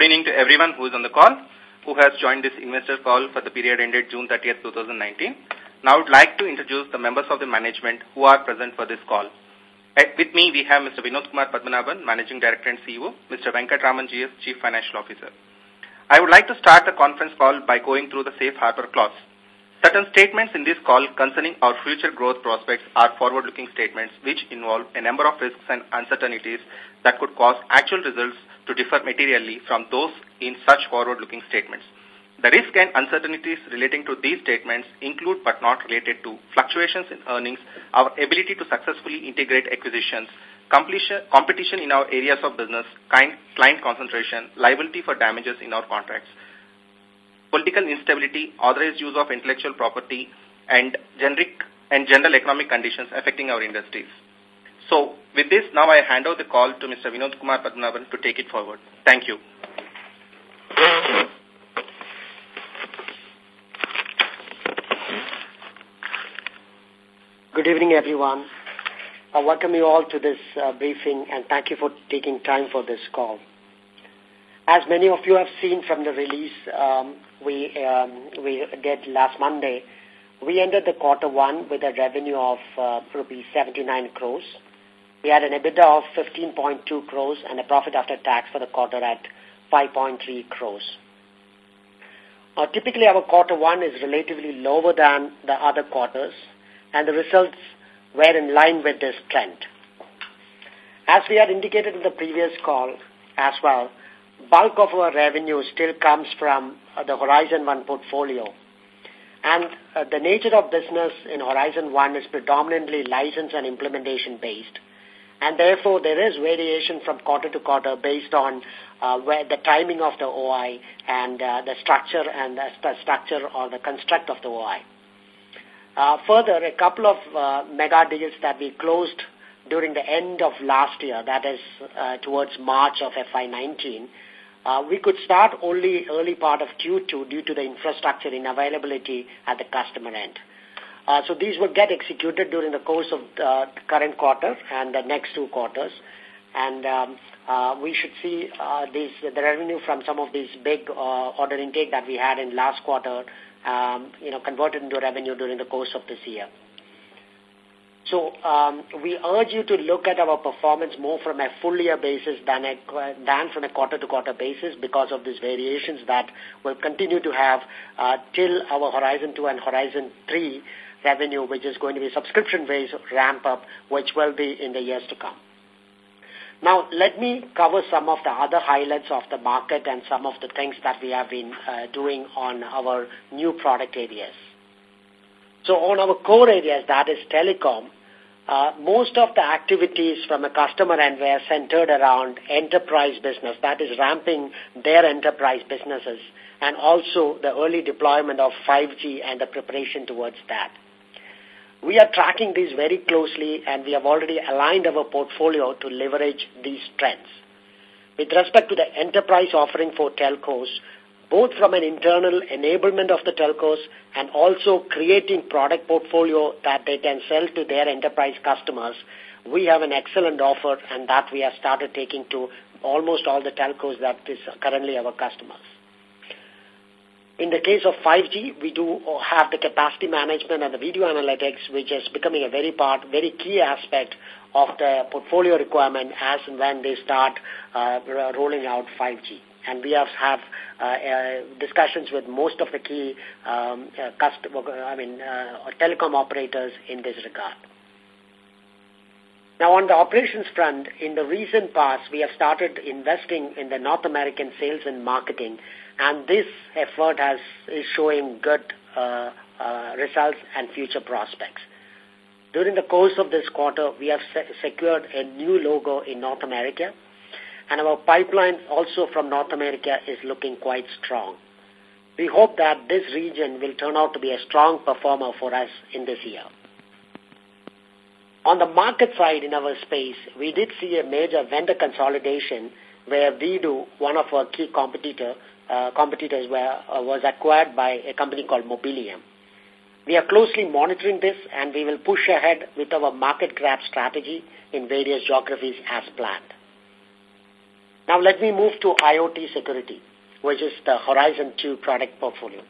Good evening to everyone who is on the call, who has joined this investor call for the period ended June 30th, 2019. Now I would like to introduce the members of the management who are present for this call. Eh, with me, we have Mr. Vinod Kumar Padmanabhan, Managing Director and CEO, Mr. Venkatraman GS, Chief Financial Officer. I would like to start the conference call by going through the safe harbor clause. Certain statements in this call concerning our future growth prospects are forward-looking statements which involve a number of risks and uncertainties that could cause actual results to differ materially from those in such forward-looking statements. The risk and uncertainties relating to these statements include but not related to fluctuations in earnings, our ability to successfully integrate acquisitions, competition in our areas of business, client concentration, liability for damages in our contracts, political instability, authorized use of intellectual property, and generic and general economic conditions affecting our industries. So, with this, now I hand over the call to Mr. Vinod Kumar Padmanabhan to take it forward. Thank you. Good evening, everyone. I welcome you all to this uh, briefing and thank you for taking time for this call. As many of you have seen from the release um, we, um, we did last Monday, we ended the quarter one with a revenue of uh, rupees 79 crores. We had an EBITDA of 15.2 crores and a profit after tax for the quarter at 5.3 crores. Uh, typically, our quarter one is relatively lower than the other quarters, and the results were in line with this trend. As we had indicated in the previous call as well, bulk of our revenue still comes from uh, the Horizon One portfolio. And uh, the nature of business in Horizon One is predominantly license and implementation based. And therefore, there is variation from quarter to quarter based on uh, where the timing of the OI and uh, the structure and the, the structure or the construct of the OI. Uh, further, a couple of uh, mega deals that we closed during the end of last year, that is uh, towards March of FY19, uh, we could start only early part of Q2 due to the infrastructure in availability at the customer end. Uh, so these will get executed during the course of the current quarter and the next two quarters. And um, uh, we should see uh, these, the revenue from some of these big uh, order intake that we had in last quarter um, you know, converted into revenue during the course of this year. So um, we urge you to look at our performance more from a full year basis than, a, than from a quarter-to-quarter -quarter basis because of these variations that we'll continue to have uh, till our Horizon 2 and Horizon 3 revenue, which is going to be subscription-based ramp up, which will be in the years to come. Now, let me cover some of the other highlights of the market and some of the things that we have been uh, doing on our new product areas. So on our core areas, that is telecom, uh, most of the activities from a customer end were centered around enterprise business, that is ramping their enterprise businesses, and also the early deployment of 5G and the preparation towards that. We are tracking these very closely and we have already aligned our portfolio to leverage these trends. With respect to the enterprise offering for telcos, both from an internal enablement of the telcos and also creating product portfolio that they can sell to their enterprise customers, we have an excellent offer and that we have started taking to almost all the telcos that is currently our customers. In the case of 5G, we do have the capacity management and the video analytics, which is becoming a very part, very key aspect of the portfolio requirement as and when they start uh, rolling out 5G. And we have, have uh, uh, discussions with most of the key um, uh, customer, I mean, uh, telecom operators in this regard. Now, on the operations front, in the recent past, we have started investing in the North American sales and marketing and this effort has is showing good uh, uh, results and future prospects. During the course of this quarter, we have se secured a new logo in North America, and our pipeline also from North America is looking quite strong. We hope that this region will turn out to be a strong performer for us in this year. On the market side in our space, we did see a major vendor consolidation where WeDo, one of our key competitor, uh, competitors were, uh, was acquired by a company called Mobileum. We are closely monitoring this and we will push ahead with our market grab strategy in various geographies as planned. Now let me move to IoT security, which is the Horizon 2 product portfolio.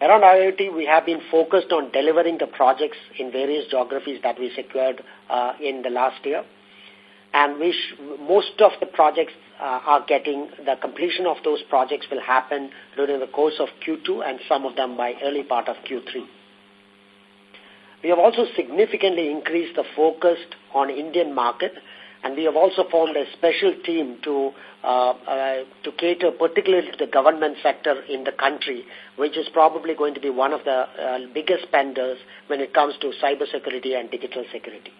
Around IoT, we have been focused on delivering the projects in various geographies that we secured uh, in the last year. And we most of the projects are getting, the completion of those projects will happen during the course of Q2 and some of them by early part of Q3. We have also significantly increased the focus on Indian market and we have also formed a special team to uh, uh, to cater particularly to the government sector in the country, which is probably going to be one of the uh, biggest spenders when it comes to cybersecurity and digital security.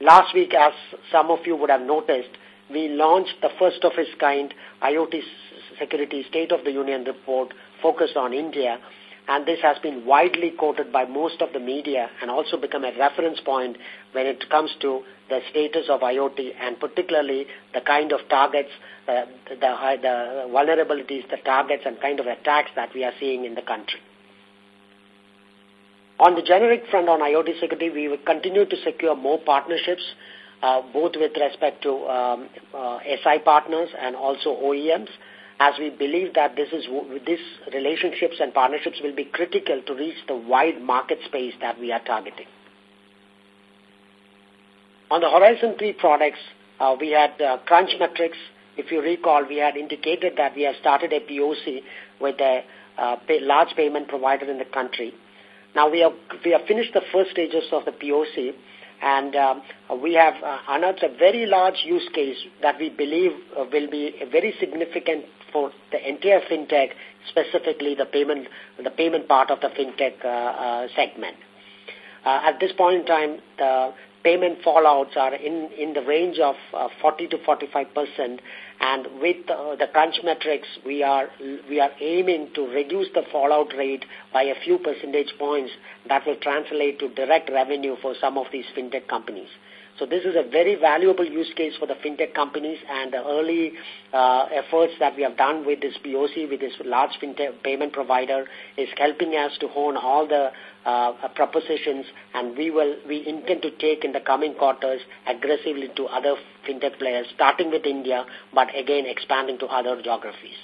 Last week, as some of you would have noticed, we launched the first of its kind IoT Security State of the Union report focused on India, and this has been widely quoted by most of the media and also become a reference point when it comes to the status of IoT and particularly the kind of targets, uh, the, the vulnerabilities, the targets and kind of attacks that we are seeing in the country. On the generic front on IoT security, we will continue to secure more partnerships, uh, both with respect to um, uh, SI partners and also OEMs, as we believe that this is with these relationships and partnerships will be critical to reach the wide market space that we are targeting. On the Horizon 3 products, uh, we had uh, Crunch Metrics. If you recall, we had indicated that we have started a POC with a uh, pay, large payment provider in the country. Now, we have, we have finished the first stages of the POC, and um, we have uh, unearthed a very large use case that we believe uh, will be very significant for the entire fintech, specifically the payment, the payment part of the fintech uh, uh, segment. Uh, at this point in time, the payment fallouts are in, in the range of uh, 40 to 45 percent. And with uh, the crunch metrics, we are, we are aiming to reduce the fallout rate by a few percentage points that will translate to direct revenue for some of these fintech companies. So this is a very valuable use case for the fintech companies and the early uh, efforts that we have done with this POC, with this large fintech payment provider is helping us to hone all the uh, propositions and we will, we intend to take in the coming quarters aggressively to other fintech players, starting with India, but again expanding to other geographies.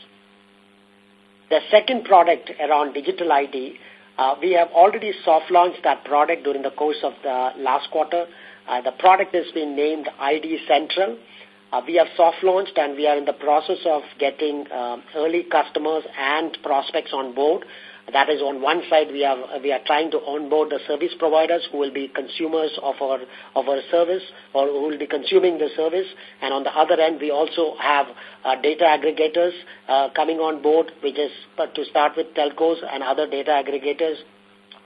The second product around digital ID, uh, we have already soft launched that product during the course of the last quarter. Uh, the product has been named ID Central. Uh, we have soft launched and we are in the process of getting uh, early customers and prospects on board. That is on one side we are we are trying to onboard the service providers who will be consumers of our of our service or who will be consuming the service, and on the other end we also have uh, data aggregators uh, coming on board, which is to start with telcos and other data aggregators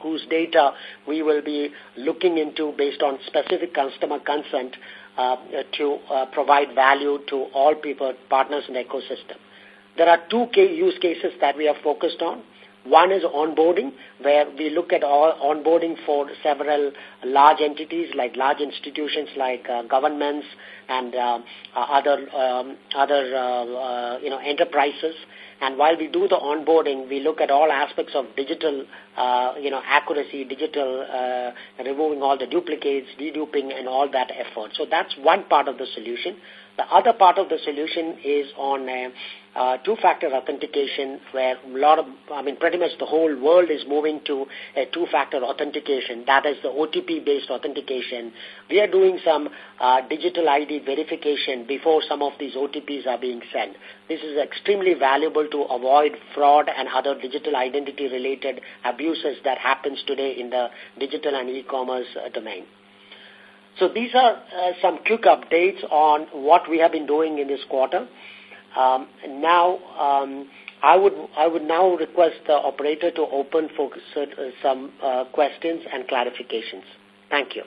whose data we will be looking into based on specific customer consent uh, to uh, provide value to all people, partners in the ecosystem. There are two use cases that we are focused on. One is onboarding, where we look at all onboarding for several large entities, like large institutions like uh, governments and uh, uh other um, other uh, uh, you know enterprises. And while we do the onboarding, we look at all aspects of digital, uh, you know, accuracy, digital, uh, removing all the duplicates, deduping, and all that effort. So that's one part of the solution. The other part of the solution is on uh, uh, two-factor authentication where a lot of, I mean, pretty much the whole world is moving to a two-factor authentication. That is the OTP-based authentication. We are doing some uh, digital ID verification before some of these OTPs are being sent. This is extremely valuable to avoid fraud and other digital identity-related abuses that happens today in the digital and e-commerce uh, domain. So these are uh, some quick updates on what we have been doing in this quarter. Um, now, um, I would I would now request the operator to open for uh, some uh, questions and clarifications. Thank you.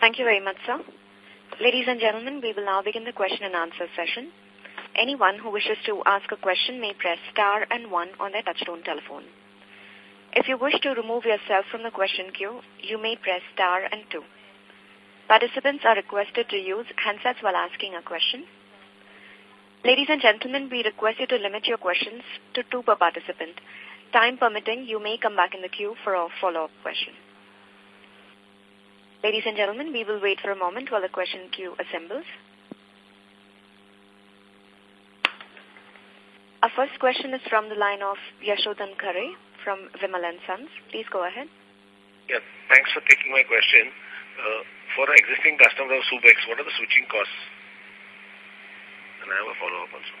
Thank you very much, sir. Ladies and gentlemen, we will now begin the question and answer session. Anyone who wishes to ask a question may press star and one on their touchtone telephone. If you wish to remove yourself from the question queue, you may press star and two. Participants are requested to use handsets while asking a question. Ladies and gentlemen, we request you to limit your questions to two per participant. Time permitting, you may come back in the queue for a follow-up question. Ladies and gentlemen, we will wait for a moment while the question queue assembles. Our first question is from the line of Yashodhan Khare from Vimal & Sons. Please go ahead. Yeah, thanks for taking my question. Uh, for existing customers of Subex, what are the switching costs? And I have a follow-up also.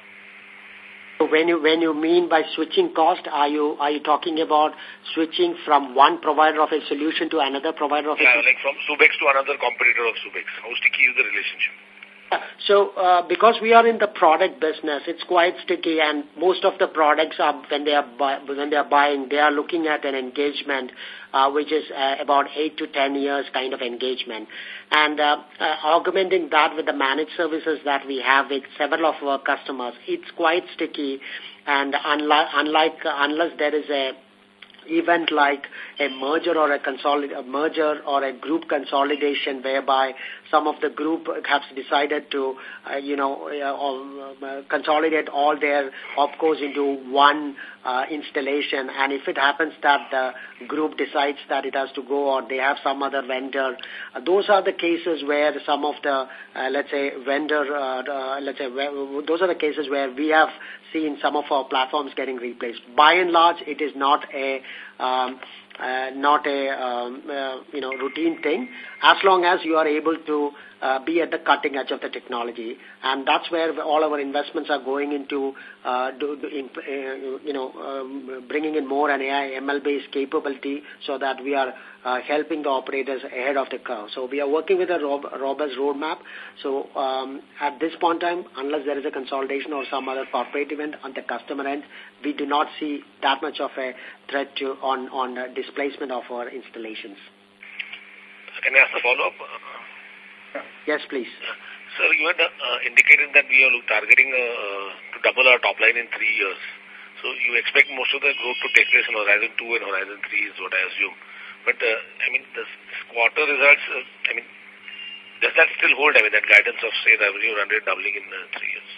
So when you when you mean by switching cost, are you are you talking about switching from one provider of a solution to another provider of yeah, a like from Subex to another competitor of Subex? How sticky is the relationship? So uh, because we are in the product business, it's quite sticky, and most of the products are when they are buy, when they are buying, they are looking at an engagement uh, which is uh, about eight to ten years kind of engagement, and uh, uh, augmenting that with the managed services that we have with several of our customers, it's quite sticky, and unlike unlike unless there is a event like a merger or a, a merger or a group consolidation whereby some of the group has decided to, uh, you know, uh, uh, consolidate all their opcos into one uh, installation. And if it happens that the group decides that it has to go or they have some other vendor, uh, those are the cases where some of the, uh, let's say, vendor, let's say, those are the cases where we have seen some of our platforms getting replaced. By and large, it is not a um, uh, not a um, uh, you know routine thing as long as you are able to uh, be at the cutting edge of the technology and that's where all our investments are going into uh, do, do in, uh, you know um, bringing in more an AI ML based capability so that we are uh, helping the operators ahead of the curve so we are working with a rob robust roadmap so um, at this point in time unless there is a consolidation or some other corporate event on the customer end we do not see that much of a threat to on on displacement of our installations. Can I ask a follow-up? Yes, please. Sir, you had uh, indicated that we are targeting uh, to double our top line in three years. So you expect most of the growth to take place in Horizon 2 and Horizon 3 is what I assume. But, uh, I mean, this quarter results, uh, I mean, does that still hold, I mean, that guidance of, say, revenue run rate doubling in uh, three years?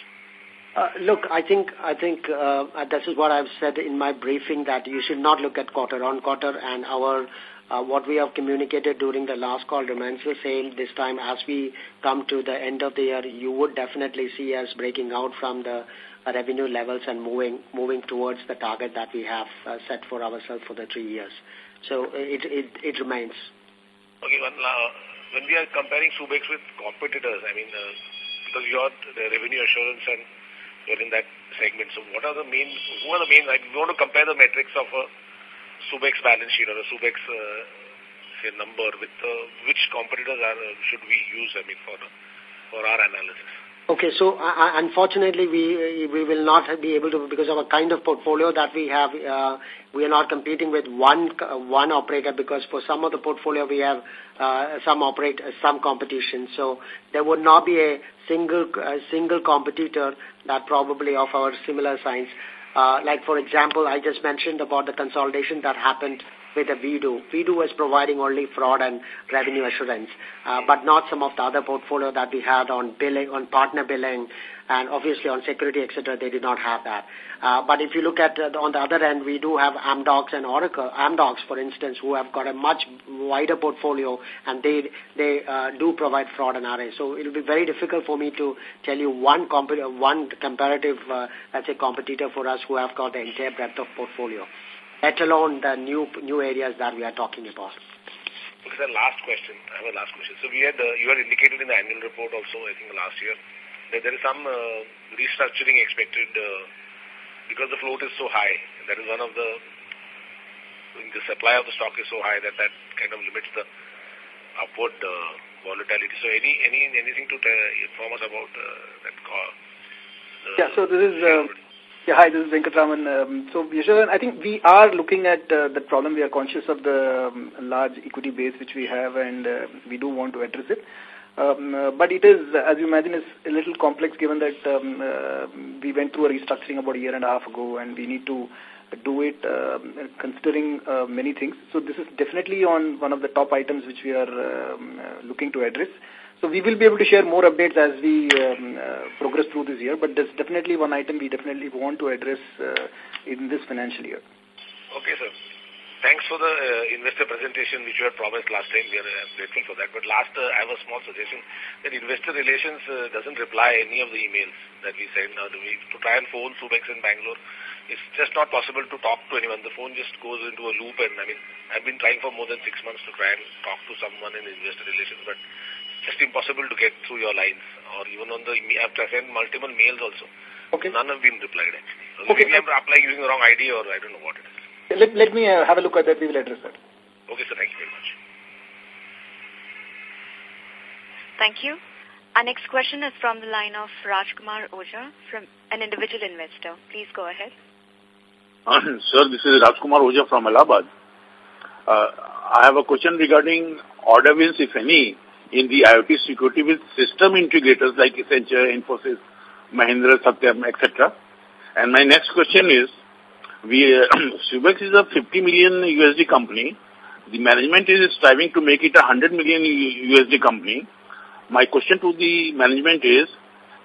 Uh, look, I think I think uh, this is what I've said in my briefing that you should not look at quarter on quarter, and our uh, what we have communicated during the last call remains the same this time. As we come to the end of the year, you would definitely see us breaking out from the uh, revenue levels and moving moving towards the target that we have uh, set for ourselves for the three years. So it it, it remains. Okay, when, uh, when we are comparing Subex with competitors, I mean, uh, because you are the revenue assurance and you're in that segment. So what are the main, who are the main, like, we want to compare the metrics of a Subex balance sheet or the Subex uh, say number with uh, which competitors are, uh, should we use, I mean, for, for our analysis? Okay, so uh, unfortunately we we will not be able to because of a kind of portfolio that we have. Uh, we are not competing with one uh, one operator because for some of the portfolio we have uh, some operate uh, some competition. So there would not be a single uh, single competitor that probably of our similar size. Uh, like for example, I just mentioned about the consolidation that happened with a WeDo. WeDo was providing only fraud and revenue assurance, uh, but not some of the other portfolio that we had on billing, on partner billing, and obviously on security, etc. They did not have that. Uh, but if you look at uh, on the other end, we do have Amdocs and Oracle, Amdocs, for instance, who have got a much wider portfolio, and they they uh, do provide fraud and RA. So it will be very difficult for me to tell you one one comparative, let's say, competitor for us who have got the entire breadth of portfolio let alone the new new areas that we are talking about. Okay, the last question. I have a last question. So we had, uh, you had indicated in the annual report also, I think last year, that there is some uh, restructuring expected uh, because the float is so high. That is one of the, the supply of the stock is so high that that kind of limits the upward uh, volatility. So any any anything to inform us about uh, that call? yeah, so this is... Uh, yeah, hi, this is Venkatraman. Um, so, Yashodhan, I think we are looking at uh, that problem. We are conscious of the um, large equity base which we have and uh, we do want to address it. Um, uh, but it is, as you imagine, is a little complex given that um, uh, we went through a restructuring about a year and a half ago and we need to do it uh, considering uh, many things. So this is definitely on one of the top items which we are um, uh, looking to address. So we will be able to share more updates as we um, uh, progress through this year, but there's definitely one item we definitely want to address in this financial year. Okay, sir. Thanks for the uh, investor presentation which you had promised last time. We are uh, grateful for that. But last, uh, I have a small suggestion that investor relations uh, doesn't reply any of the emails that we send. Now, we, to try and phone Subex in Bangalore, it's just not possible to talk to anyone. The phone just goes into a loop and I mean, I've been trying for more than six months to try and talk to someone in investor relations, but it's just impossible to get through your lines or even on the, I have to send multiple mails also. Okay. None have been replied actually. So okay. Maybe I'm applying using the wrong ID or I don't know what it is. Let, let me uh, have a look at that. We will address that. Okay, sir. Thank you very much. Thank you. Our next question is from the line of Rajkumar Oja from an individual investor. Please go ahead. Uh, sir, this is Rajkumar Oja from Allahabad. Uh, I have a question regarding order wins, if any, in the IoT security with system integrators like Accenture, Infosys, Mahindra, Satyam, etc. And my next question is, we, uh, Subex is a 50 million USD company. The management is striving to make it a 100 million USD company. My question to the management is,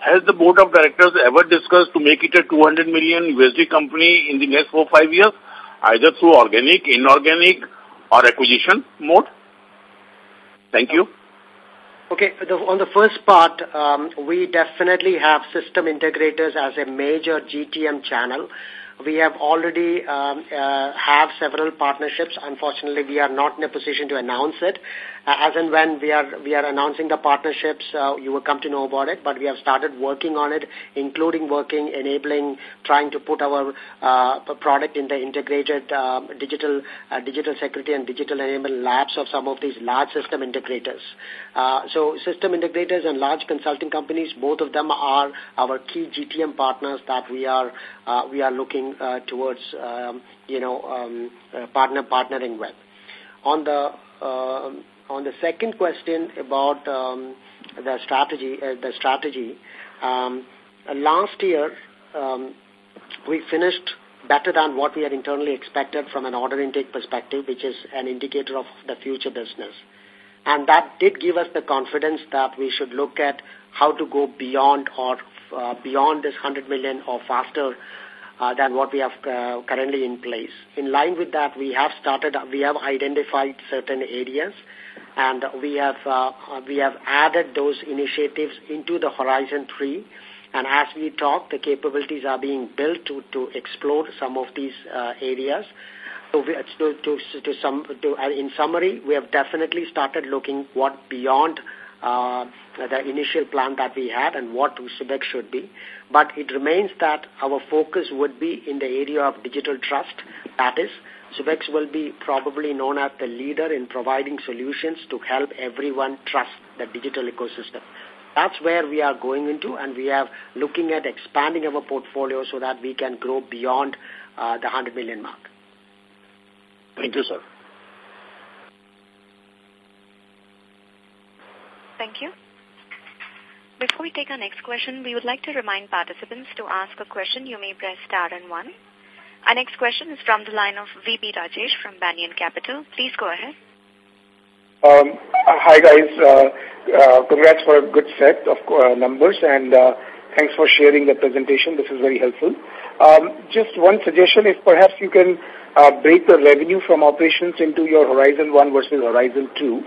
has the board of directors ever discussed to make it a 200 million USD company in the next four five years, either through organic, inorganic, or acquisition mode? Thank you. Okay, the, on the first part, um, we definitely have system integrators as a major GTM channel. We have already um, uh, have several partnerships. Unfortunately, we are not in a position to announce it. Uh, as and when we are we are announcing the partnerships, uh, you will come to know about it. But we have started working on it, including working, enabling, trying to put our uh, product in the integrated uh, digital uh, digital security and digital enablement labs of some of these large system integrators. Uh, so, system integrators and large consulting companies, both of them are our key GTM partners that we are uh, we are looking uh, towards, um, you know, um, uh, partner partnering with. On the uh, on the second question about um, the strategy, uh, the strategy, um, last year um, we finished better than what we had internally expected from an order intake perspective, which is an indicator of the future business. And that did give us the confidence that we should look at how to go beyond or uh, beyond this 100 million or faster uh, than what we have uh, currently in place. In line with that, we have started, we have identified certain areas and we have, uh, we have added those initiatives into the Horizon 3. And as we talk, the capabilities are being built to, to explore some of these uh, areas. So we, to, to, to some, to, uh, in summary, we have definitely started looking what beyond uh, the initial plan that we had and what Subex should be. But it remains that our focus would be in the area of digital trust. That is, Subex will be probably known as the leader in providing solutions to help everyone trust the digital ecosystem. That's where we are going into, and we are looking at expanding our portfolio so that we can grow beyond uh, the 100 million mark. Thank you, sir. Thank you. Before we take our next question, we would like to remind participants to ask a question. You may press star and one. Our next question is from the line of VP Rajesh from Banyan Capital. Please go ahead. Um, hi, guys. Uh, uh, congrats for a good set of uh, numbers and uh, thanks for sharing the presentation. This is very helpful. Um, just one suggestion, if perhaps you can uh, break the revenue from operations into your Horizon 1 versus Horizon 2,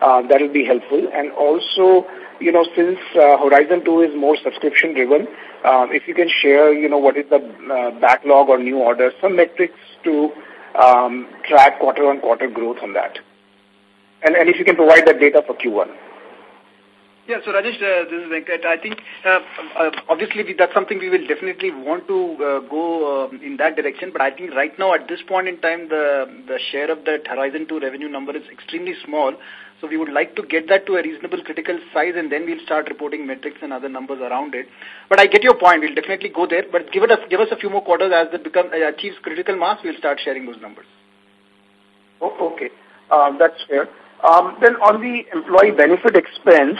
uh, that will be helpful. And also, you know, since uh, Horizon 2 is more subscription driven, uh, if you can share, you know, what is the uh, backlog or new orders, some metrics to um, track quarter on quarter growth on that. And, and if you can provide that data for Q1. Yeah, so Rajesh, uh, this is Venkat. I think uh, uh, obviously we, that's something we will definitely want to go uh, in that direction. But I think right now at this point in time, the the share of that Horizon 2 revenue number is extremely small. So we would like to get that to a reasonable critical size and then we'll start reporting metrics and other numbers around it. But I get your point. We'll definitely go there. But give, it a, give us a few more quarters as it become, uh, achieves critical mass, we'll start sharing those numbers. Oh, okay. Um, that's fair. Um, then on the employee benefit expense,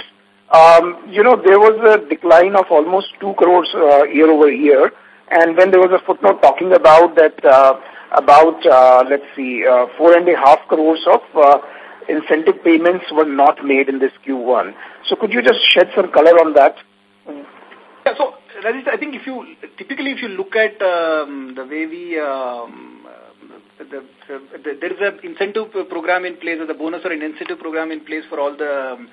um, you know, there was a decline of almost 2 crores uh, year over year. And then there was a footnote talking about that, uh, about, uh, let's see, uh, four and a half crores of uh, incentive payments were not made in this Q1. So could you just shed some color on that? Yeah, so I think if you typically if you look at um, the way we um, the, the, there is an incentive program in place, or the bonus or an incentive program in place for all the um,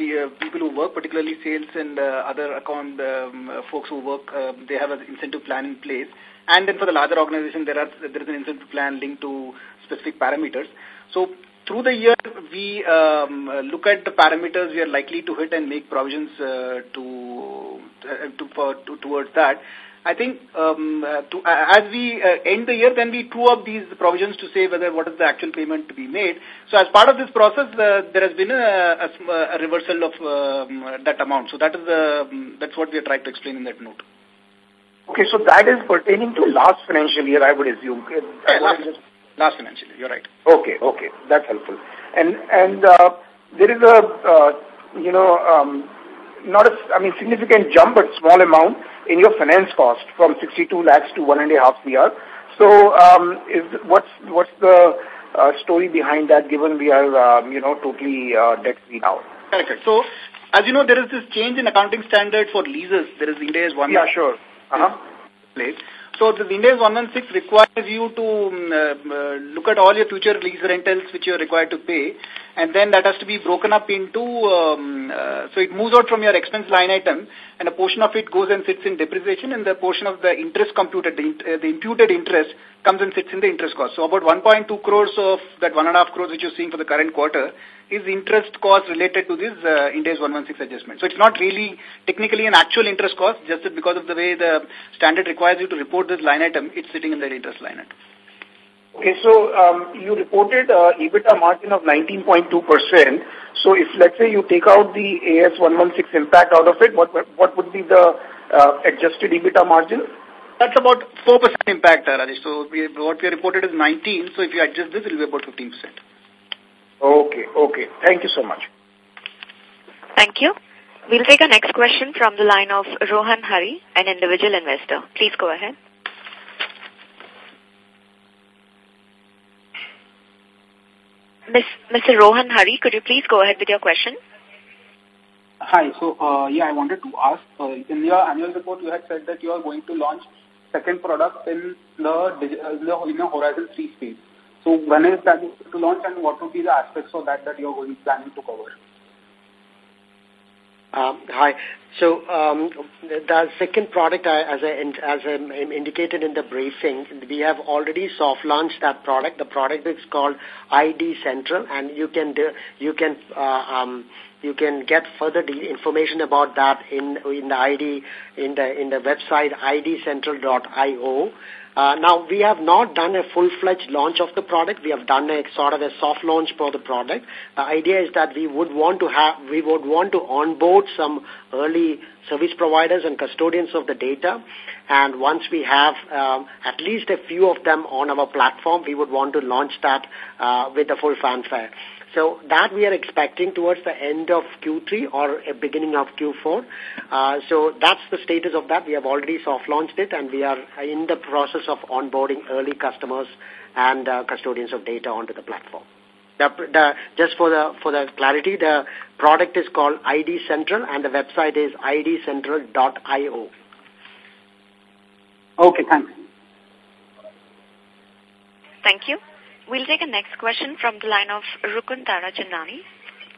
uh, people who work, particularly sales and uh, other account um, uh, folks who work, uh, they have an incentive plan in place. And then for the larger organization, there are there is an incentive plan linked to specific parameters. So through the year, we um, look at the parameters we are likely to hit and make provisions uh, to, uh, to, for, to towards that. I think um, uh, to, uh, as we uh, end the year, then we true up these provisions to say whether what is the actual payment to be made. So as part of this process, uh, there has been a, a, a reversal of um, that amount. So that is the, um, that's what we are trying to explain in that note. Okay, so that is pertaining to last financial year, I would assume. Yeah, last, financial year, you're right. Okay, okay, that's helpful. And and uh, there is a, uh, you know, um, not a, I mean, significant jump, but small amount in your finance cost from 62 lakhs to one and a half CR. So, um, is what's what's the uh, story behind that? Given we are, um, you know, totally uh, debt free now. Correct. So, as you know, there is this change in accounting standard for leases. There is Ind AS one. Yeah, sure. Uh huh. Place. So the Ind AS 116 requires you to um, uh, look at all your future lease rentals which you are required to pay and then that has to be broken up into, um, uh, so it moves out from your expense line item and a portion of it goes and sits in depreciation and the portion of the interest computed, the, uh, the imputed interest comes and sits in the interest cost. So about 1.2 crores of that 1.5 crores which you're seeing for the current quarter is interest cost related to this uh, Ind AS 116 adjustment. So it's not really technically an actual interest cost, just because of the way the standard requires you to report this line item, it's sitting in that interest line item. Okay, so um, you reported uh, EBITDA margin of 19.2%. So if, let's say, you take out the AS 116 impact out of it, what, what would be the uh, adjusted EBITDA margin? That's about 4% impact, uh, Rajesh. So we, what we reported is 19, so if you adjust this, it will be about 15%. Okay, okay. Thank you so much. Thank you. We'll take a next question from the line of Rohan Hari, an individual investor. Please go ahead. Miss, Mr. Rohan Hari, could you please go ahead with your question? Hi. So, uh, yeah, I wanted to ask, uh, in your annual report, you had said that you are going to launch second product in the, in the, in the Horizon 3 space. So, when is that to launch and what would be the aspects of that that you are going planning to cover? Um, hi. So um, the second product, as I, as I indicated in the briefing, we have already soft launched that product. The product is called ID Central, and you can do, you can uh, um, you can get further information about that in in the ID in the in the website idcentral.io. Uh, now, we have not done a full-fledged launch of the product. We have done a sort of a soft launch for the product. The idea is that we would want to have, we would want to onboard some early service providers and custodians of the data. And once we have um, at least a few of them on our platform, we would want to launch that uh, with a full fanfare. So that we are expecting towards the end of Q3 or a beginning of Q4. Uh, so that's the status of that. We have already soft launched it and we are in the process of onboarding early customers and uh, custodians of data onto the platform. The, the, just for the for the clarity, the product is called ID Central and the website is idcentral.io. Okay, thanks. Thank you. We'll take a next question from the line of Rukun Tarachandani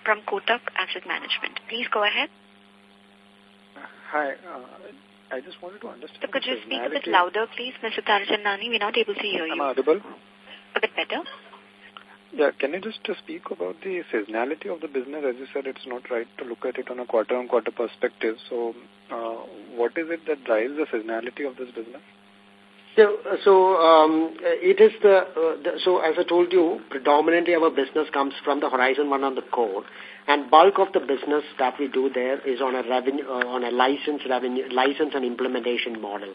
from Kotak Asset Management. Please go ahead. Hi. Uh, I just wanted to understand... So could you speak a bit louder, please, Mr. Tarachandani? We're not able to hear you. Am I audible? A bit better. Yeah, can you just uh, speak about the seasonality of the business? As you said, it's not right to look at it on a quarter-on-quarter -quarter perspective. So uh, what is it that drives the seasonality of this business? So, so um, it is the, uh, the, so as I told you, predominantly our business comes from the Horizon One on the core, and bulk of the business that we do there is on a revenue, uh, on a license revenue, license and implementation model.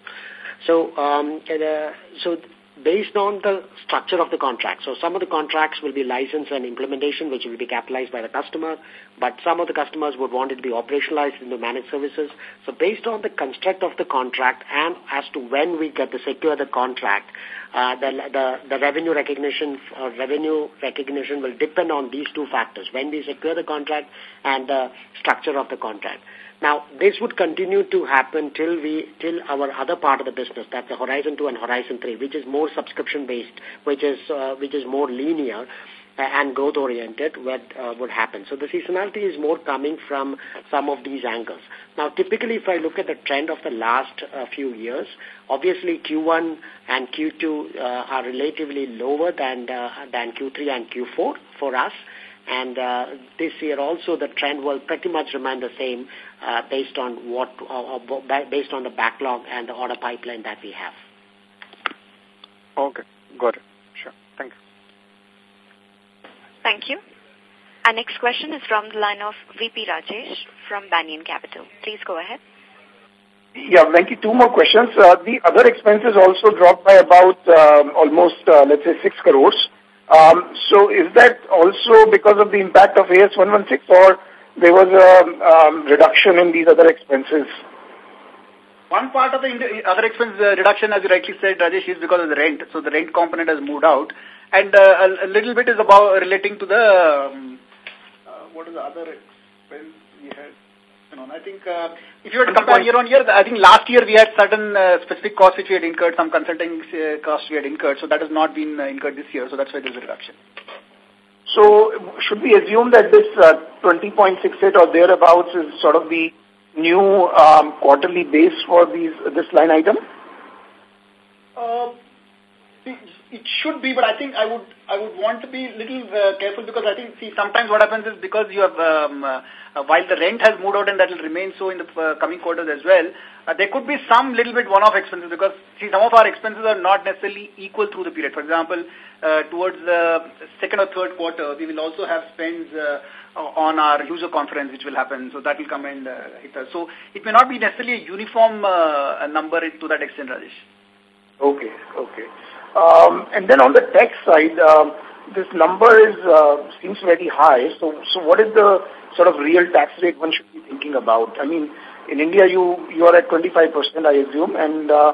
So, um, uh, so based on the structure of the contract. So some of the contracts will be license and implementation, which will be capitalized by the customer, but some of the customers would want it to be operationalized into managed services. So based on the construct of the contract and as to when we get to secure the contract, uh, the, the, the revenue recognition uh, revenue recognition will depend on these two factors, when we secure the contract and the structure of the contract. Now, this would continue to happen till we till our other part of the business, that's the Horizon 2 and Horizon 3, which is more subscription-based, which is uh, which is more linear and growth-oriented what uh, would happen. So the seasonality is more coming from some of these angles. Now, typically, if I look at the trend of the last uh, few years, obviously Q1 and Q2 uh, are relatively lower than, uh, than Q3 and Q4 for us. And uh, this year also the trend will pretty much remain the same uh, based on what uh, uh based on the backlog and the order pipeline that we have. Okay, got it. Sure. Thank you. Thank you. Our next question is from the line of VP Rajesh from Banyan Capital. Please go ahead. Yeah, thank you. Two more questions. Uh, the other expenses also dropped by about um, almost, uh, let's say, 6 crores. Um, so is that also because of the impact of AS 116 or there was a um, reduction in these other expenses? One part of the other expense uh, reduction, as you rightly said, Rajesh, is because of the rent. So the rent component has moved out. And uh, a, a, little bit is about relating to the, um, uh, what is the other expense we had? I think uh, if you were to compare year on year, I think last year we had certain uh, specific costs which we had incurred, some consulting uh, costs we had incurred, so that has not been uh, incurred this year, so that's why there's a reduction. So should we assume that this uh, 20.68 or thereabouts is sort of the new um, quarterly base for these this line item? Uh, it should be, but I think I would I would want to be a little uh, careful because I think see sometimes what happens is because you have um, uh, while the rent has moved out and that will remain so in the uh, coming quarters as well, uh, there could be some little bit one-off expenses because see some of our expenses are not necessarily equal through the period. For example, uh, towards the second or third quarter, we will also have spends. Uh, on our user conference, which will happen. So that will come and uh, hit us. So it may not be necessarily a uniform uh, number to that extent, Rajesh. Okay, okay. Um, and then on the tax side, um, this number is uh, seems very high. So, so what is the sort of real tax rate one should be thinking about? I mean, in India, you you are at 25 percent, I assume, and uh,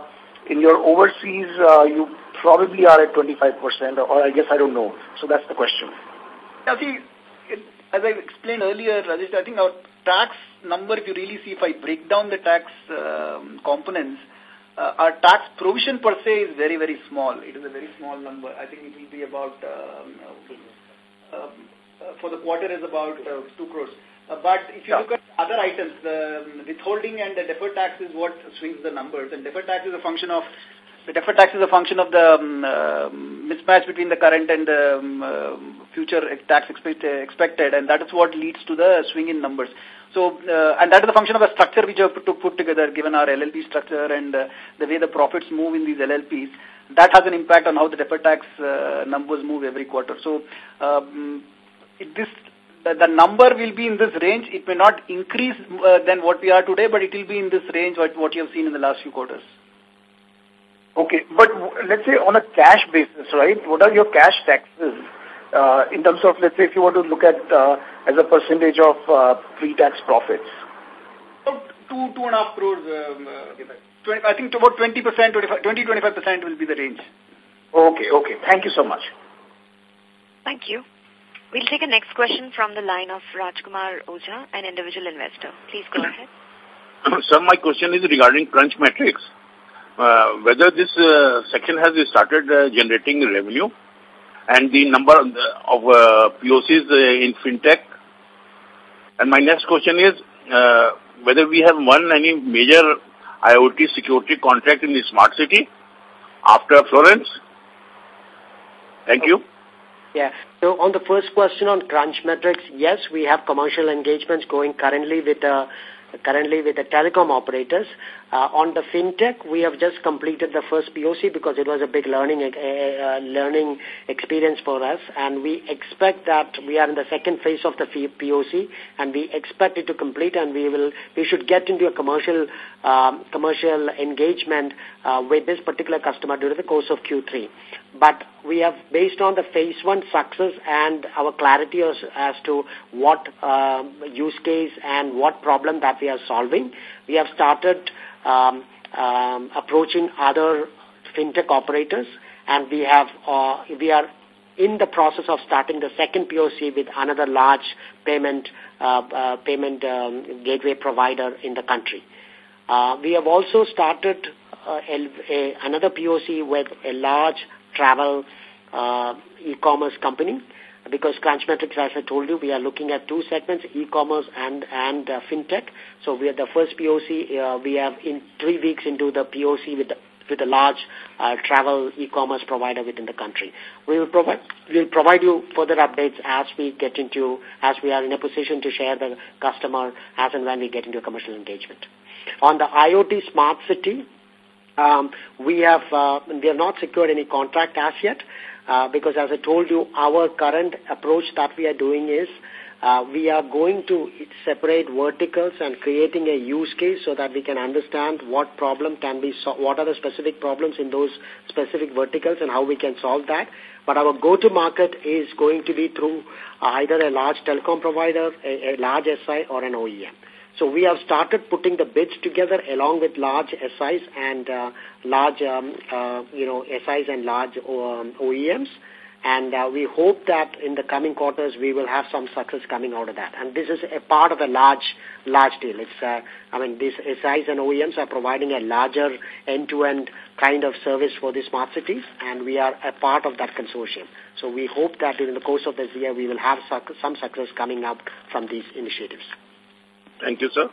in your overseas, uh, you probably are at 25 percent, or I guess I don't know. So that's the question. Yeah, see, it, as I explained earlier, Rajesh, I think our tax number, if you really see, if I break down the tax um, components, uh, our tax provision per se is very, very small. It is a very small number. I think it will be about, um, uh, um, uh, for the quarter is about uh, 2 crores. Uh, but if you yeah. look at other items, the um, withholding and the deferred tax is what swings the numbers. And deferred tax is a function of the deferred tax is a function of the um, uh, mismatch between the current and the um, future tax expect, expected, and that is what leads to the swing in numbers. So, uh, and that is a function of a structure which we have to put together, given our LLP structure and uh, the way the profits move in these LLPs. That has an impact on how the deferred tax uh, numbers move every quarter. So, um, it, this the, the number will be in this range. It may not increase uh, than what we are today, but it will be in this range what, what you have seen in the last few quarters. Okay, but let's say on a cash basis, right, what are your cash taxes uh, in terms of, let's say, if you want to look at uh, as a percentage of uh, pre-tax profits? Two, two and a half crores. Um, uh, I think about 20%, 20-25% will be the range. Okay, okay. Thank you so much. Thank you. We'll take a next question from the line of Rajkumar Oja, an individual investor. Please go ahead. Sir, my question is regarding Crunch Metrics. Uh, whether this uh, section has started uh, generating revenue and the number of, uh, POCs uh, in fintech. And my next question is uh, whether we have won any major IoT security contract in the smart city after Florence. Thank you. Yeah. So on the first question on Crunch Metrics, yes, we have commercial engagements going currently with uh, currently with the telecom operators. Uh, on the fintech, we have just completed the first POC because it was a big learning uh, uh, learning experience for us, and we expect that we are in the second phase of the POC, and we expect it to complete, and we will we should get into a commercial um, commercial engagement uh, with this particular customer during the course of Q3. But we have, based on the phase one success and our clarity as, as to what uh, use case and what problem that we are solving, we have started um, um, approaching other fintech operators, and we have uh, we are in the process of starting the second POC with another large payment uh, uh, payment um, gateway provider in the country. Uh, we have also started uh, a, a, another POC with a large travel uh, e-commerce company because Crunchmetrics, as I told you, we are looking at two segments, e-commerce and, and uh, fintech. So we are the first POC, uh, we have in three weeks into the POC with the with a large uh, travel e-commerce provider within the country. We will provide we will provide you further updates as we get into as we are in a position to share the customer as and when we get into a commercial engagement. On the IoT smart city, um, we have uh, we have not secured any contract as yet uh, because as I told you, our current approach that we are doing is uh, we are going to separate verticals and creating a use case so that we can understand what problem can be, so what are the specific problems in those specific verticals and how we can solve that. But our go-to-market is going to be through either a large telecom provider, a, a large SI, or an OEM. So we have started putting the bids together along with large SIs and uh, large, um, uh, you know, SIs and large um, OEMs. And uh, we hope that in the coming quarters we will have some success coming out of that. And this is a part of a large, large deal. It's, uh, I mean, these SIs and OEMs are providing a larger end-to-end -end kind of service for the smart cities, and we are a part of that consortium. So we hope that during the course of this year we will have some success coming up from these initiatives. Thank you, sir.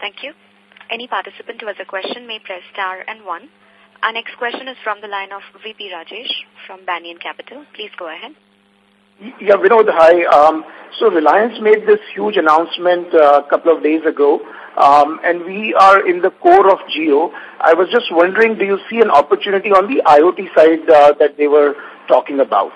Thank you. Any participant who has a question may press star and one. Our next question is from the line of VP Rajesh from Banyan Capital. Please go ahead. Yeah, Vinod, hi. Um, so Reliance made this huge announcement uh, a couple of days ago, um, and we are in the core of Jio. I was just wondering, do you see an opportunity on the IoT side uh, that they were talking about?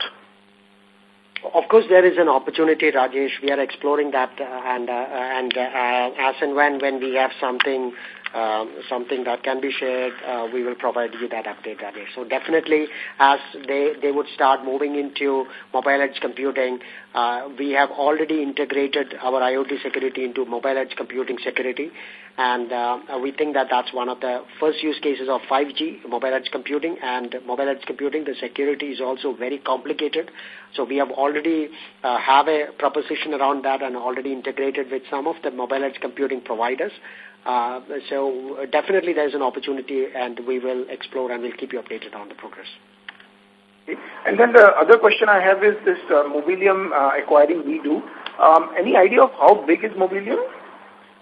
Of course, there is an opportunity, Rajesh. We are exploring that, uh, and uh, and uh, as and when when we have something um, something that can be shared, uh, we will provide you that update, Rajesh. So definitely, as they, they would start moving into mobile edge computing, uh, we have already integrated our IoT security into mobile edge computing security, and uh, we think that that's one of the first use cases of 5G, mobile edge computing, and mobile edge computing, the security is also very complicated. So we have already uh, have a proposition around that and already integrated with some of the mobile edge computing providers. Uh, so definitely there's an opportunity and we will explore and we'll keep you updated on the progress. And then the other question I have is this uh, Mobileum uh, acquiring WeDo. Um, any idea of how big is Mobileum?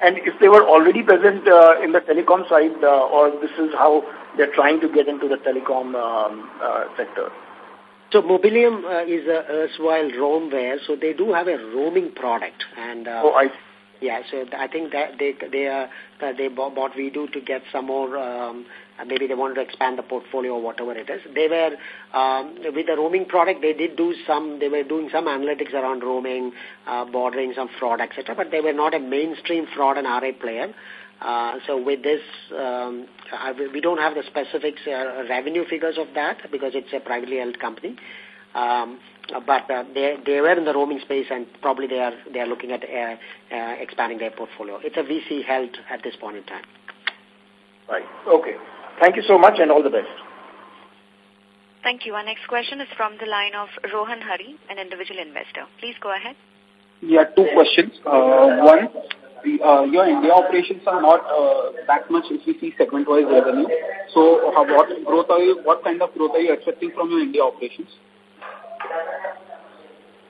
And if they were already present uh, in the telecom side uh, or this is how they're trying to get into the telecom um, uh, sector? So Mobileum uh, is a erstwhile Roamware, so they do have a roaming product. And uh, oh, I yeah, so I think that they they uh, they bought what WeDo to get some more. Um, maybe they wanted to expand the portfolio or whatever it is. They were um, with the roaming product. They did do some. They were doing some analytics around roaming, uh, bordering some fraud, etc. But they were not a mainstream fraud and RA player. Uh, so with this, um, I, we don't have the specifics, uh, revenue figures of that because it's a privately held company. Um, but uh, they they were in the roaming space and probably they are they are looking at uh, uh, expanding their portfolio. It's a VC held at this point in time. Right. Okay. Thank you so much and all the best. Thank you. Our next question is from the line of Rohan Hari, an individual investor. Please go ahead. Yeah, two questions. Uh, one, the, uh, your India operations are not uh, that much if we see segment-wise revenue. So, how, what growth are you? What kind of growth are you expecting from your India operations?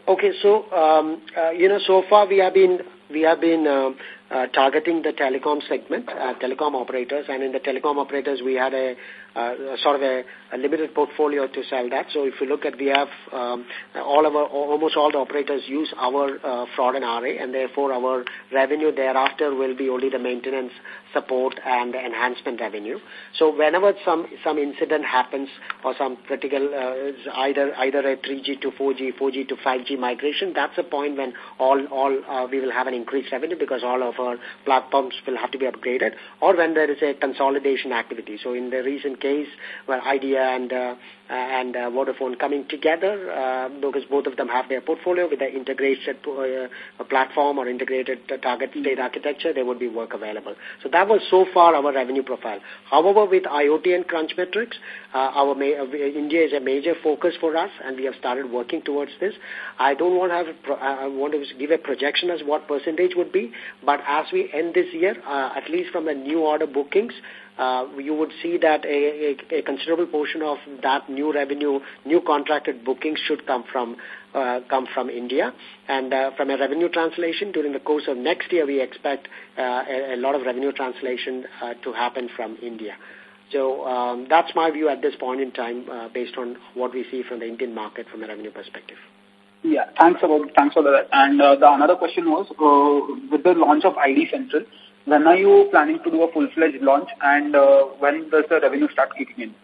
Okay, so um, uh, you know, so far we have been we have been uh, uh, targeting the telecom segment, uh, telecom operators, and in the telecom operators we had a, uh, sort of a, a limited portfolio to sell that. So if you look at, we have um, all of our, almost all the operators use our uh, fraud and RA, and therefore our revenue thereafter will be only the maintenance, support, and enhancement revenue. So whenever some some incident happens or some critical uh, either either a 3G to 4G, 4G to 5G migration, that's a point when all all uh, we will have an increased revenue because all of platforms will have to be upgraded, or when there is a consolidation activity. So in the recent case where Idea and uh, and uh, Vodafone coming together, uh, because both of them have their portfolio with the integrated uh, platform or integrated uh, target state architecture, there would be work available. So that was so far our revenue profile. However, with IoT and Crunch Metrics, uh, our uh, India is a major focus for us, and we have started working towards this. I don't want to have I want to give a projection as what percentage would be, but as we end this year, uh, at least from the new order bookings, uh, you would see that a, a, a considerable portion of that new revenue, new contracted bookings should come from uh, come from India. And uh, from a revenue translation, during the course of next year, we expect uh, a, a lot of revenue translation uh, to happen from India. So um, that's my view at this point in time, uh, based on what we see from the Indian market from a revenue perspective. Yeah, thanks about thanks for that. And uh, the another question was uh, with the launch of ID Central, when are you planning to do a full-fledged launch and uh, when does the revenue start kicking in?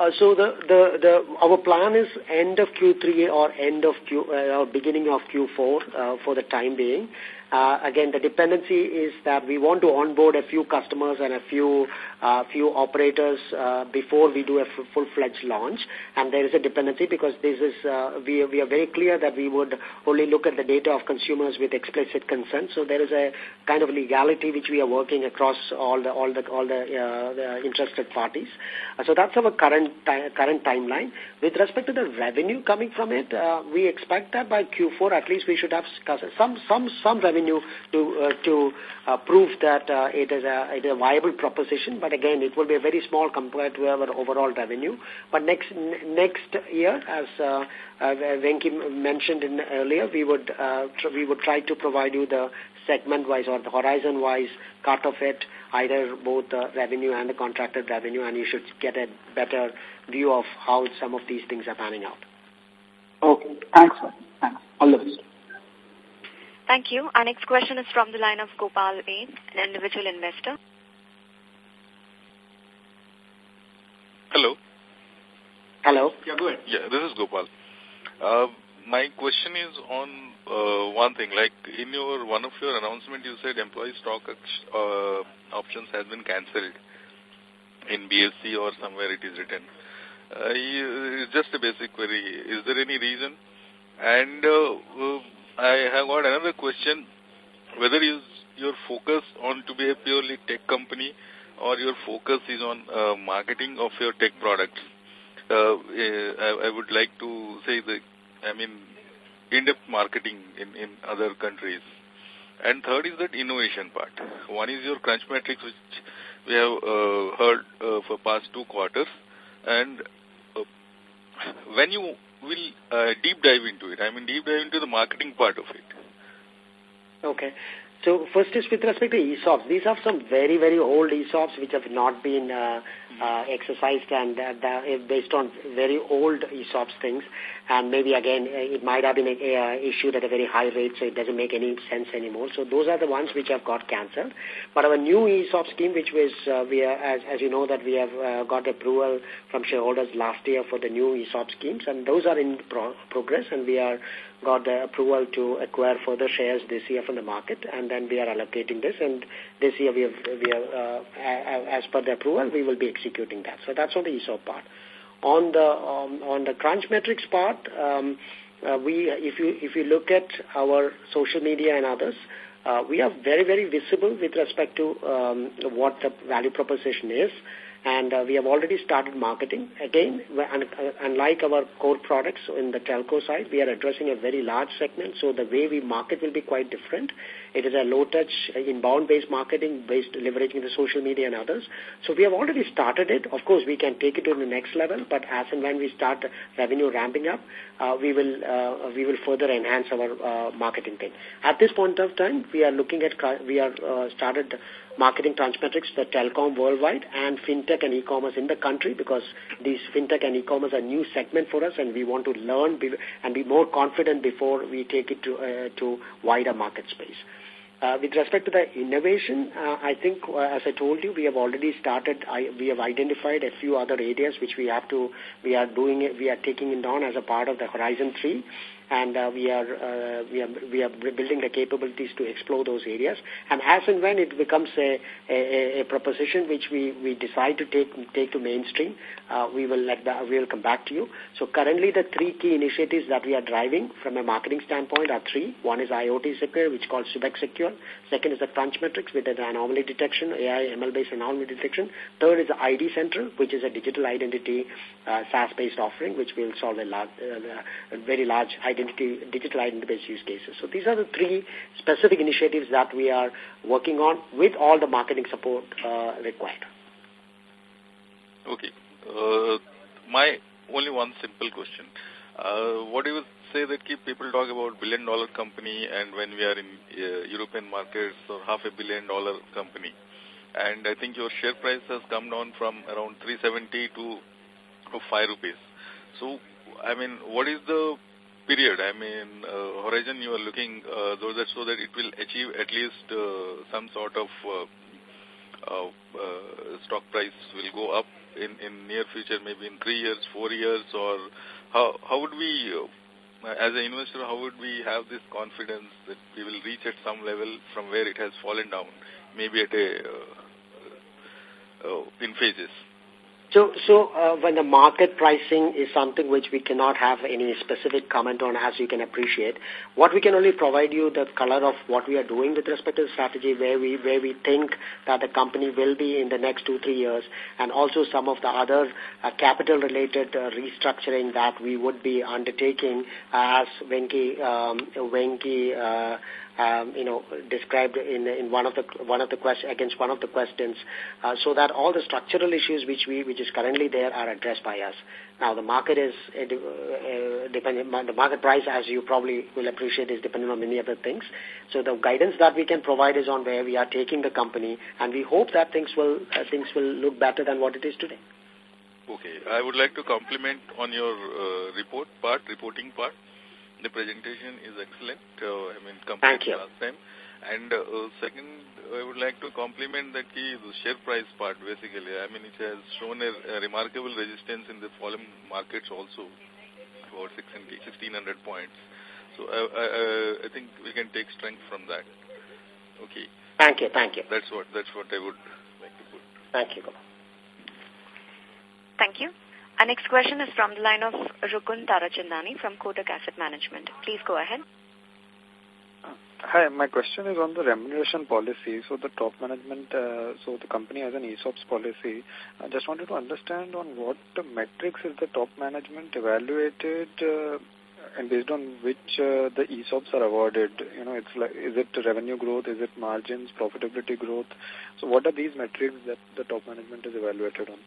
Uh, so the, the, the, our plan is end of Q3 or end of Q, uh, or beginning of Q4 uh, for the time being. Uh, again, the dependency is that we want to onboard a few customers and a few uh, few operators uh, before we do a full-fledged launch. And there is a dependency because this is uh, we, we are very clear that we would only look at the data of consumers with explicit consent. So there is a kind of legality which we are working across all the all the all the, uh, the interested parties. Uh, so that's our current current timeline. With respect to the revenue coming from it, uh, we expect that by Q4 at least we should have some some some revenue revenue to uh, to uh, prove that uh, it is a it is a viable proposition. But again, it will be very small compared to our overall revenue. But next next year, as uh, uh, Venki mentioned in earlier, we would uh, we would try to provide you the segment-wise or the horizon-wise cut of it, either both the revenue and the contracted revenue, and you should get a better view of how some of these things are panning out. Okay. Thanks. Thanks. All the best. Thank you. Our next question is from the line of Gopal A, an individual investor. Hello. Hello. Yeah, go ahead. Yeah, this is Gopal. Uh, my question is on uh, one thing. Like in your one of your announcement, you said employee stock uh, options has been cancelled in BSE or somewhere it is written. Uh, it's just a basic query. Is there any reason? And uh, I have got another question, whether you, your focus on to be a purely tech company or your focus is on uh, marketing of your tech products. Uh, eh, I, I would like to say that, I mean, in-depth marketing in, in other countries. And third is that innovation part. One is your crunch metrics, which we have uh, heard uh, for past two quarters. And uh, when you will uh, deep dive into it. I mean, deep dive into the marketing part of it. Okay. So first is with respect to ESOPs. These are some very, very old ESOPs which have not been uh, uh, exercised and uh, based on very old ESOPs things. And maybe again, uh, it might have been uh, issued at a very high rate, so it doesn't make any sense anymore. So those are the ones which have got cancelled. But our new ESOP scheme, which was, uh, we are, as, as you know, that we have uh, got approval from shareholders last year for the new ESOP schemes, and those are in pro progress, and we are got the approval to acquire further shares this year from the market, and then we are allocating this. And this year, we have, we are, uh, as per the approval, we will be executing that. So that's on the ESOP part. On the um, on the crunch metrics part, um, uh, we if you if you look at our social media and others, uh, we are very very visible with respect to um, what the value proposition is and uh, we have already started marketing. Again, unlike our core products in the telco side, we are addressing a very large segment, so the way we market will be quite different. It is a low-touch, uh, inbound-based marketing based leveraging the social media and others. So we have already started it. Of course, we can take it to the next level, but as and when we start revenue ramping up, uh, we will uh, we will further enhance our uh, marketing thing. At this point of time, we are looking at we are uh, started marketing metrics, the telecom worldwide, and fintech and e-commerce in the country because these fintech and e-commerce are new segment for us and we want to learn and be more confident before we take it to, uh, to wider market space. Uh, with respect to the innovation, uh, I think, uh, as I told you, we have already started, I, we have identified a few other areas which we have to, we are doing it, we are taking it on as a part of the Horizon 3. And uh, we are uh, we are we are building the capabilities to explore those areas. And as and when it becomes a a, a proposition which we we decide to take take to mainstream, uh, we will let the, we will come back to you. So currently, the three key initiatives that we are driving from a marketing standpoint are three. One is IoT Secure, which called Subex Secure. Second is the Crunch Metrics with the anomaly detection, AI ML-based anomaly detection. Third is the ID Central, which is a digital identity uh, SaaS-based offering, which will solve a, large, uh, a very large identity, digital identity-based use cases. So these are the three specific initiatives that we are working on with all the marketing support uh, required. Okay. Uh, my only one simple question. Uh, what do you say that keep people talk about billion dollar company and when we are in uh, European markets or half a billion dollar company? And I think your share price has come down from around 370 to 5 rupees. So, I mean, what is the period? I mean, uh, horizon you are looking uh, so, that, so that it will achieve at least uh, some sort of uh, uh, uh, stock price will go up in, in near future, maybe in three years, four years, or how, how would we, uh, as an investor, how would we have this confidence that we will reach at some level from where it has fallen down, maybe at a, in phases? So, so uh, when the market pricing is something which we cannot have any specific comment on, as you can appreciate, what we can only provide you the color of what we are doing with respect to the strategy, where we where we think that the company will be in the next two three years, and also some of the other uh, capital related uh, restructuring that we would be undertaking, as Venki um, Venki. Um, you know, described in in one of the one of the question against one of the questions, uh, so that all the structural issues which we which is currently there are addressed by us. Now the market is uh, uh dependent. The market price, as you probably will appreciate, is dependent on many other things. So the guidance that we can provide is on where we are taking the company, and we hope that things will uh, things will look better than what it is today. Okay, I would like to compliment on your uh, report part, reporting part. The presentation is excellent. Uh, I mean, compared to last time. And uh, second, I would like to compliment the key the share price part, basically. I mean, it has shown a, a remarkable resistance in the fallen markets also, about 1600 points. So I, I, I think we can take strength from that. Okay. Thank you, thank you. That's what that's what I would like to put. Thank you. Thank you. Our next question is from the line of Rukun Tarachandani from Kotak Asset Management. Please go ahead. Hi, my question is on the remuneration policy. So the top management, uh, so the company has an ESOPs policy. I just wanted to understand on what metrics is the top management evaluated uh, and based on which uh, the ESOPs are awarded. You know, it's like, is it revenue growth, is it margins, profitability growth? So what are these metrics that the top management is evaluated on?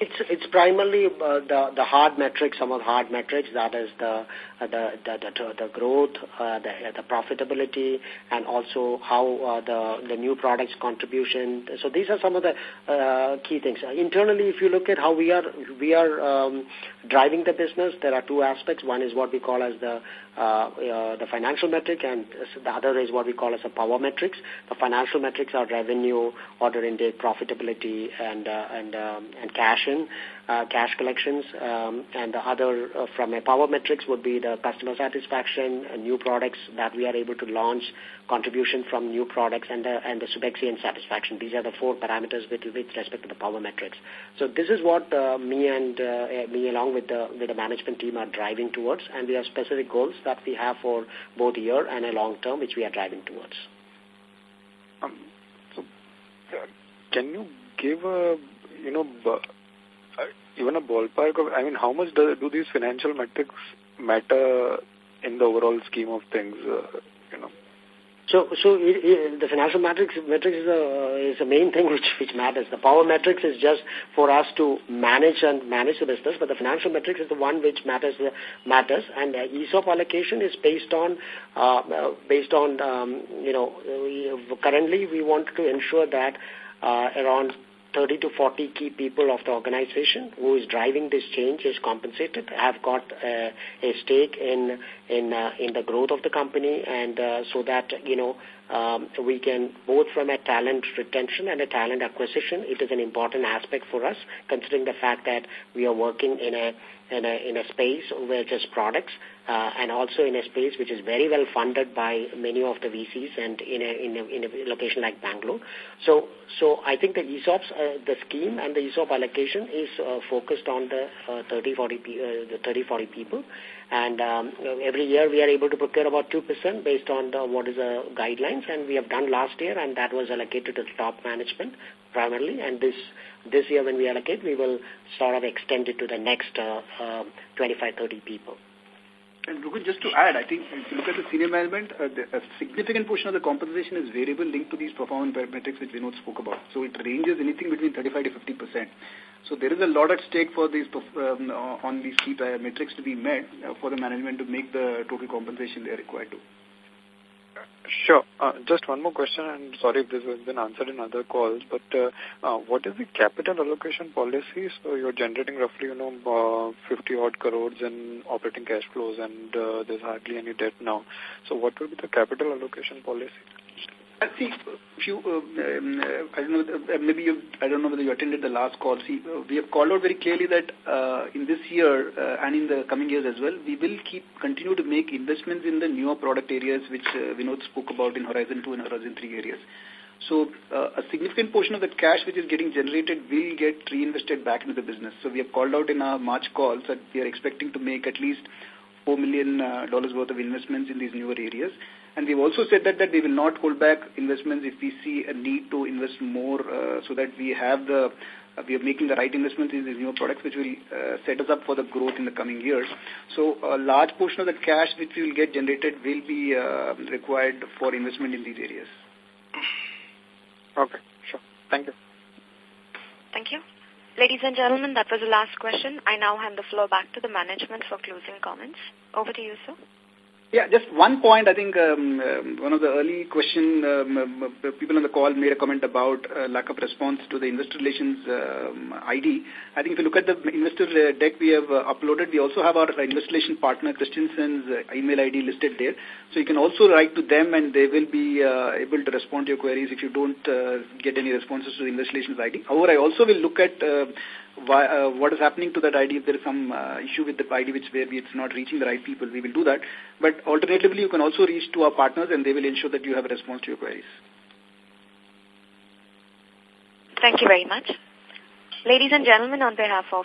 It's it's primarily uh, the the hard metrics, some of the hard metrics that is the the, the the the growth, uh, the the profitability, and also how uh, the the new products contribution. So these are some of the uh, key things. Internally, if you look at how we are we are um, driving the business, there are two aspects. One is what we call as the uh, uh, the financial metric, and the other is what we call as a power metrics. The financial metrics are revenue, order intake, profitability, and uh, and um, and cash in, uh, cash collections, um, and the other uh, from a power metrics would be the customer satisfaction, uh, new products that we are able to launch, contribution from new products, and the and the Subexian satisfaction. These are the four parameters with, with respect to the power metrics. So this is what uh, me and uh, me along with the with the management team are driving towards, and we have specific goals that we have for both year and a long term, which we are driving towards. Um, so, uh, can you give a you know uh, even a ballpark of, I mean, how much do, do these financial metrics matter in the overall scheme of things, uh, you know? So, so it, it, the financial metrics metrics is a is a main thing which which matters. The power metrics is just for us to manage and manage the business, but the financial metrics is the one which matters uh, matters. And uh, ESOP allocation is based on uh, based on um, you know we, currently we want to ensure that uh, around 30 to 40 key people of the organization who is driving this change is compensated, have got uh, a stake in in uh, in the growth of the company, and uh, so that you know um, we can both from a talent retention and a talent acquisition. It is an important aspect for us, considering the fact that we are working in a in a, in a space where just products uh, and also in a space which is very well funded by many of the VCs and in a, in a, in a location like Bangalore. So, so I think the ESOPs, uh, the scheme and the ESOP allocation is uh, focused on the uh, 30, 40, uh, the 30, 40 people. And um, every year we are able to procure about 2% based on the, what is the guidelines. And we have done last year and that was allocated to the top management primarily. And this this year when we allocate, we will sort of extend it to the next uh, uh, 25, 30 people. And Rukun, just to add, I think if you look at the senior management, uh, the, a significant portion of the compensation is variable linked to these performance metrics which Vinod spoke about. So it ranges anything between 35 to 50 percent. So there is a lot at stake for these um, on these key metrics to be met uh, for the management to make the total compensation they are required to. Sure. Uh, just one more question, and sorry if this has been answered in other calls, but uh, uh, what is the capital allocation policy? So you're generating roughly, you know, uh, 50 odd crores in operating cash flows, and uh, there's hardly any debt now. So what will be the capital allocation policy? I see, few, uh, um, uh, I don't know, uh, maybe you, I don't know whether you attended the last call. See, uh, we have called out very clearly that uh, in this year uh, and in the coming years as well, we will keep continue to make investments in the newer product areas which uh, Vinod spoke about in Horizon 2 and Horizon 3 areas. So uh, a significant portion of the cash which is getting generated will get reinvested back into the business. So we have called out in our March calls that we are expecting to make at least 4 million uh, dollars worth of investments in these newer areas. And we've also said that, that we will not hold back investments if we see a need to invest more uh, so that we have the uh, we are making the right investments in these new products which will uh, set us up for the growth in the coming years. So a large portion of the cash which we will get generated will be uh, required for investment in these areas. Okay, sure. Thank you. Thank you. Ladies and gentlemen, that was the last question. I now hand the floor back to the management for closing comments. Over to you, sir. Yeah, just one point. I think um, um, one of the early question um, um people on the call made a comment about uh, lack of response to the investor relations um, ID. I think if you look at the investor uh, deck we have uh, uploaded, we also have our investor relation partner Christensen's uh, email ID listed there. So you can also write to them and they will be uh, able to respond to your queries if you don't uh, get any responses to the investor relations ID. However, I also will look at uh, why, uh, what is happening to that ID. If there is some uh, issue with the ID which where it's not reaching the right people, we will do that. But alternatively, you can also reach to our partners and they will ensure that you have a response to your queries. Thank you very much. Ladies and gentlemen, on behalf of